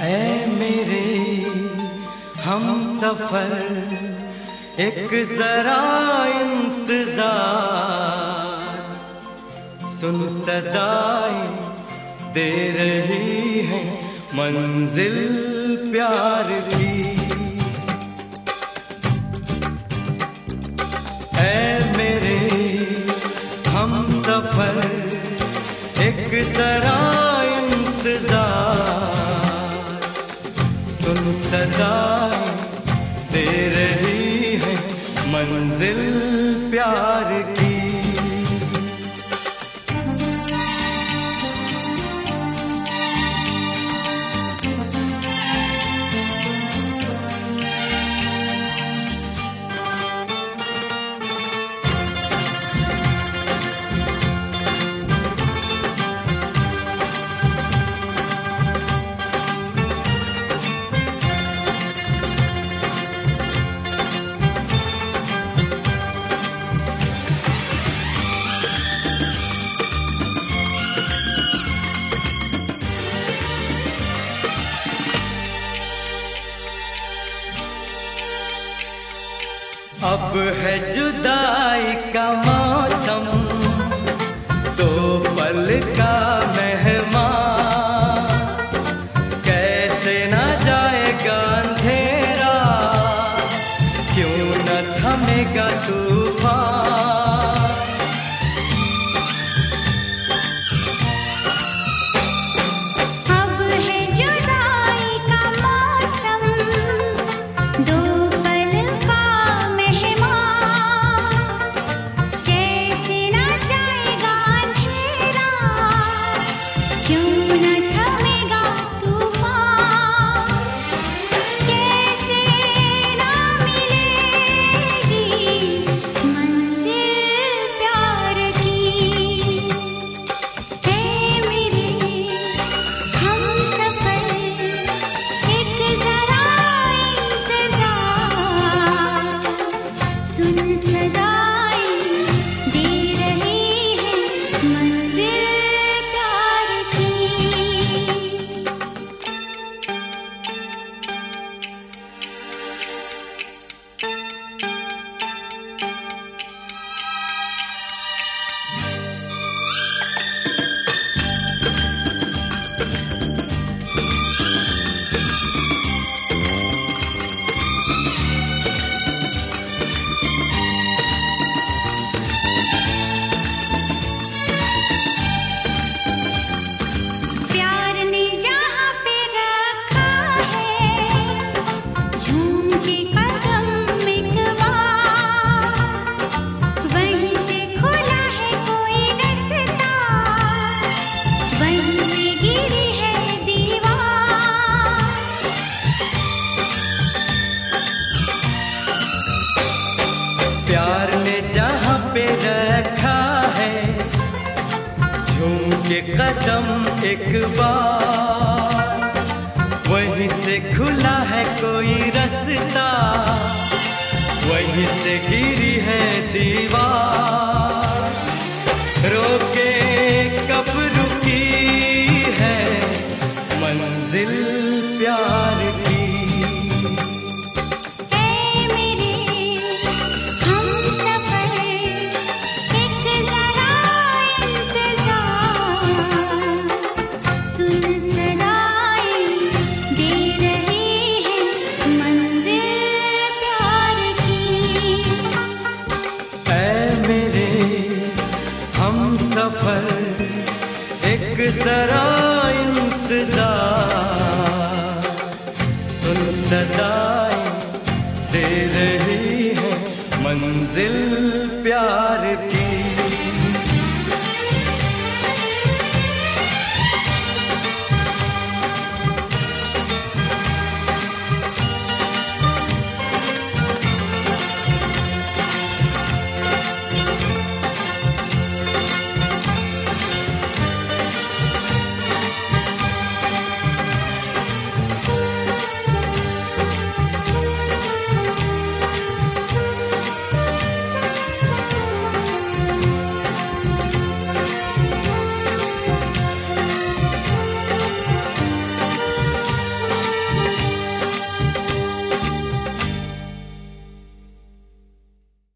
ऐ मेरे, हम सफ़र एक जरा इंतज़ार। सुन सदाई दे रही है मंजिल प्यार की। ऐ मेरे, हम सफ़र एक जरा सुन सदा अब है जुदाई का मौसम तो पल का मेहमान। कैसे ना जाएगा अंधेरा, क्यों न थमेगा तूफ़ान? सुन सदाई के कदम एक बार। वहीं से खुला है कोई रास्ता। वहीं से गिरी है दीवार। जरा इंतज़ार। सुन सदाई दे है मंजिल प्यार की।